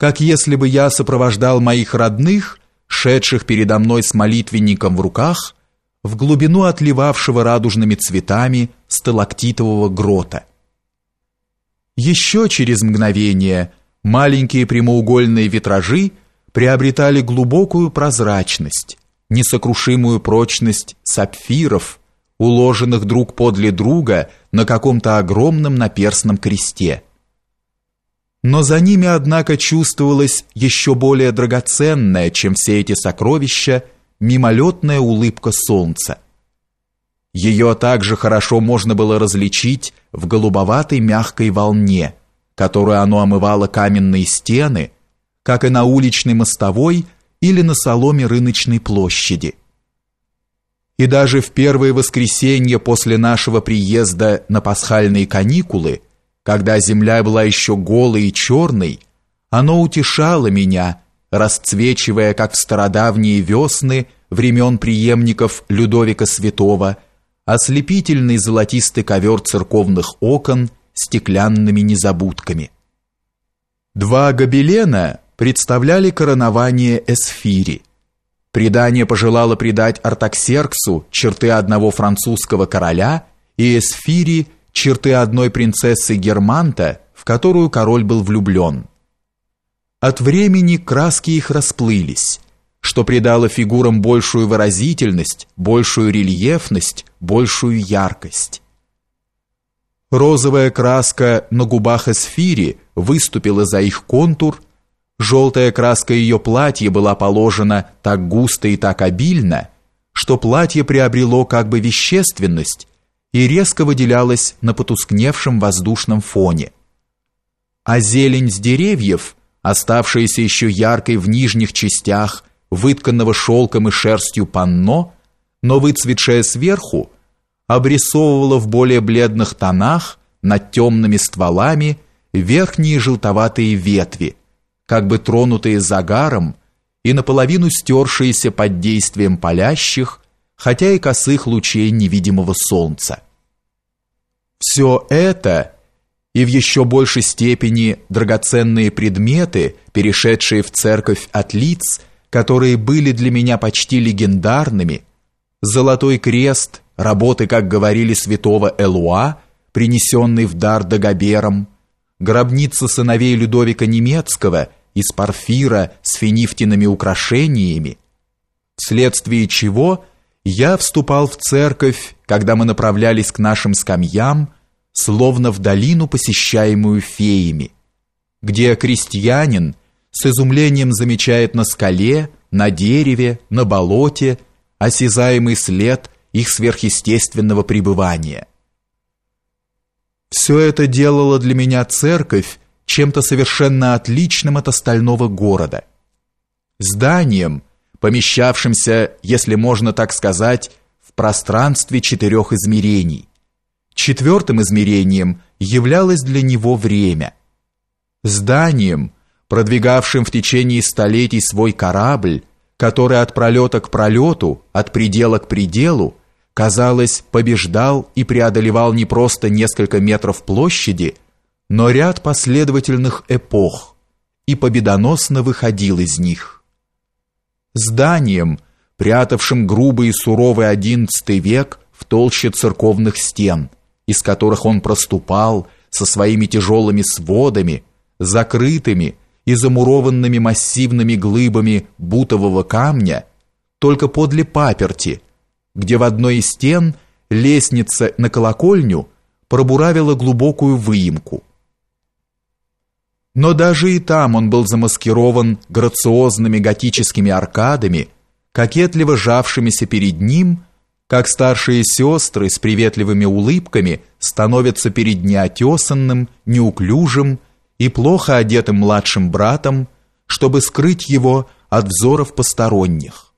как если бы я сопровождал моих родных, шедших передо мной с молитвенником в руках, в глубину отливавшего радужными цветами сталактитового грота. Еще через мгновение маленькие прямоугольные витражи приобретали глубокую прозрачность, несокрушимую прочность сапфиров, уложенных друг подле друга на каком-то огромном наперстном кресте. Но за ними, однако, чувствовалась еще более драгоценная, чем все эти сокровища, мимолетная улыбка солнца. Ее также хорошо можно было различить в голубоватой мягкой волне, которую оно омывало каменные стены, как и на уличной мостовой или на соломе рыночной площади. И даже в первое воскресенье после нашего приезда на пасхальные каникулы, когда земля была еще голой и черной, оно утешало меня, расцвечивая, как в стародавние весны времен преемников Людовика Святого, ослепительный золотистый ковер церковных окон стеклянными незабудками. Два гобелена представляли коронование Эсфири – Предание пожелало придать Артаксерксу черты одного французского короля и Эсфири черты одной принцессы Германта, в которую король был влюблен. От времени краски их расплылись, что придало фигурам большую выразительность, большую рельефность, большую яркость. Розовая краска на губах Эсфири выступила за их контур Желтая краска ее платья была положена так густо и так обильно, что платье приобрело как бы вещественность и резко выделялось на потускневшем воздушном фоне. А зелень с деревьев, оставшаяся еще яркой в нижних частях вытканного шелком и шерстью панно, но выцветшая сверху, обрисовывала в более бледных тонах над темными стволами верхние желтоватые ветви, как бы тронутые загаром и наполовину стершиеся под действием палящих, хотя и косых лучей невидимого солнца. Все это и в еще большей степени драгоценные предметы, перешедшие в церковь от лиц, которые были для меня почти легендарными, золотой крест, работы, как говорили святого Элуа, принесенный в дар Дагобером, гробница сыновей Людовика Немецкого – из парфира с финифтиными украшениями, вследствие чего я вступал в церковь, когда мы направлялись к нашим скамьям, словно в долину, посещаемую феями, где крестьянин с изумлением замечает на скале, на дереве, на болоте осязаемый след их сверхъестественного пребывания. Все это делало для меня церковь чем-то совершенно отличным от остального города. Зданием, помещавшимся, если можно так сказать, в пространстве четырех измерений. Четвертым измерением являлось для него время. Зданием, продвигавшим в течение столетий свой корабль, который от пролета к пролету, от предела к пределу, казалось, побеждал и преодолевал не просто несколько метров площади, но ряд последовательных эпох и победоносно выходил из них. Зданием, прятавшим грубый и суровый XI век в толще церковных стен, из которых он проступал со своими тяжелыми сводами, закрытыми и замурованными массивными глыбами бутового камня, только подле паперти, где в одной из стен лестница на колокольню пробуравила глубокую выемку. Но даже и там он был замаскирован грациозными готическими аркадами, кокетливо жавшимися перед ним, как старшие сестры с приветливыми улыбками становятся перед неотесанным, неуклюжим и плохо одетым младшим братом, чтобы скрыть его от взоров посторонних.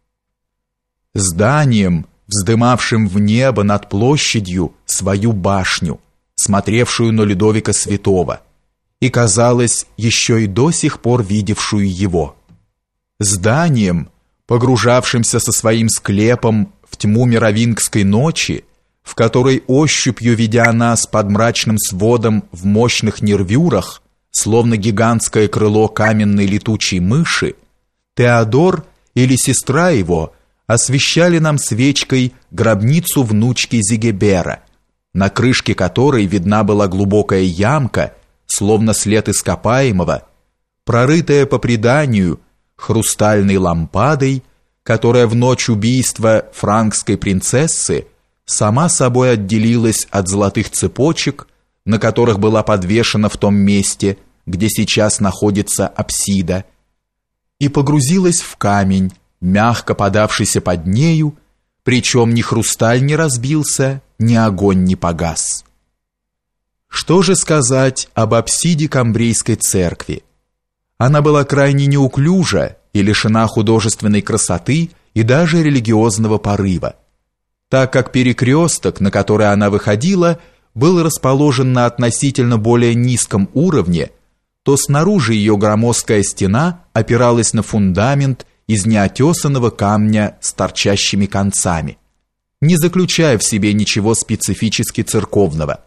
Зданием, вздымавшим в небо над площадью свою башню, смотревшую на Людовика Святого – и, казалось, еще и до сих пор видевшую его. Зданием, погружавшимся со своим склепом в тьму мировингской ночи, в которой ощупью ведя нас под мрачным сводом в мощных нервюрах, словно гигантское крыло каменной летучей мыши, Теодор или сестра его освещали нам свечкой гробницу внучки Зигебера, на крышке которой видна была глубокая ямка, словно след ископаемого, прорытая по преданию хрустальной лампадой, которая в ночь убийства франкской принцессы сама собой отделилась от золотых цепочек, на которых была подвешена в том месте, где сейчас находится апсида, и погрузилась в камень, мягко подавшийся под нею, причем ни хрусталь не разбился, ни огонь не погас. Что же сказать об апсиде Камбрейской церкви? Она была крайне неуклюжа и лишена художественной красоты и даже религиозного порыва, так как перекресток, на который она выходила, был расположен на относительно более низком уровне, то снаружи ее громоздкая стена опиралась на фундамент из неотесанного камня с торчащими концами, не заключая в себе ничего специфически церковного.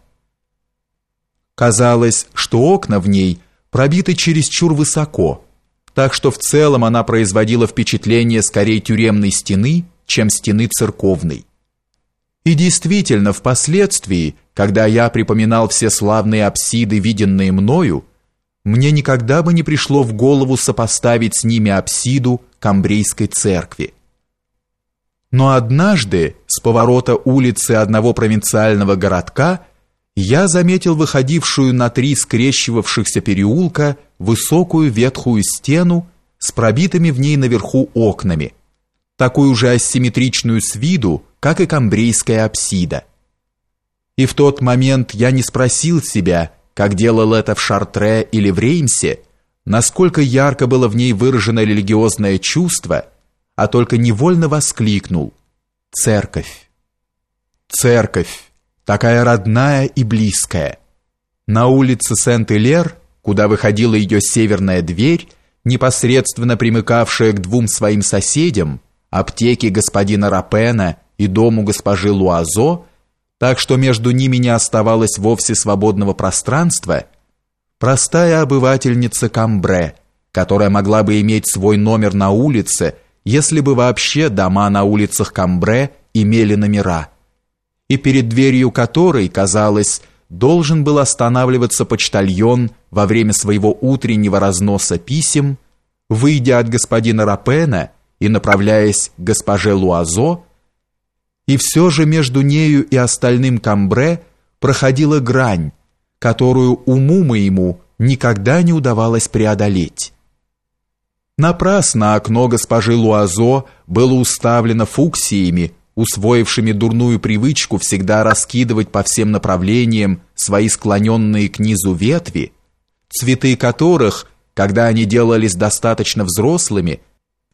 Казалось, что окна в ней пробиты чересчур высоко, так что в целом она производила впечатление скорее тюремной стены, чем стены церковной. И действительно, впоследствии, когда я припоминал все славные апсиды, виденные мною, мне никогда бы не пришло в голову сопоставить с ними апсиду Камбрейской церкви. Но однажды с поворота улицы одного провинциального городка я заметил выходившую на три скрещивавшихся переулка высокую ветхую стену с пробитыми в ней наверху окнами, такую же асимметричную с виду, как и камбрейская апсида. И в тот момент я не спросил себя, как делал это в Шартре или в Реймсе, насколько ярко было в ней выражено религиозное чувство, а только невольно воскликнул «Церковь! Церковь! Такая родная и близкая!» На улице Сент-Илер куда выходила ее северная дверь, непосредственно примыкавшая к двум своим соседям, аптеке господина Рапена и дому госпожи Луазо, так что между ними не оставалось вовсе свободного пространства, простая обывательница Камбре, которая могла бы иметь свой номер на улице, если бы вообще дома на улицах Камбре имели номера, и перед дверью которой, казалось, должен был останавливаться почтальон во время своего утреннего разноса писем, выйдя от господина Рапена и направляясь к госпоже Луазо, и все же между нею и остальным камбре проходила грань, которую уму моему никогда не удавалось преодолеть. Напрасно окно госпожи Луазо было уставлено фуксиями, усвоившими дурную привычку всегда раскидывать по всем направлениям свои склоненные к низу ветви, цветы которых, когда они делались достаточно взрослыми,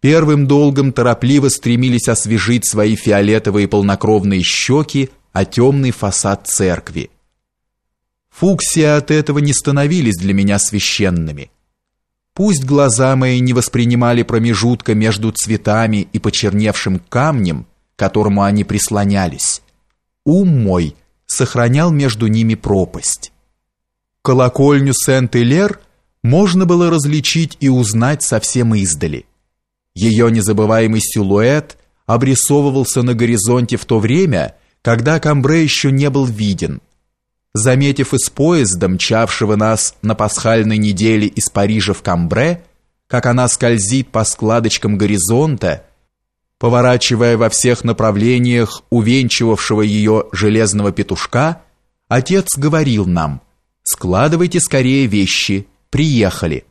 первым долгом торопливо стремились освежить свои фиолетовые полнокровные щеки о темный фасад церкви. Фуксии от этого не становились для меня священными. Пусть глаза мои не воспринимали промежутка между цветами и почерневшим камнем, которому они прислонялись. Ум мой сохранял между ними пропасть. Колокольню Сент-Илер можно было различить и узнать совсем издали. Ее незабываемый силуэт обрисовывался на горизонте в то время, когда Камбре еще не был виден. Заметив из поезда, мчавшего нас на пасхальной неделе из Парижа в Камбре, как она скользит по складочкам горизонта, Поворачивая во всех направлениях увенчивавшего ее железного петушка, отец говорил нам «Складывайте скорее вещи, приехали».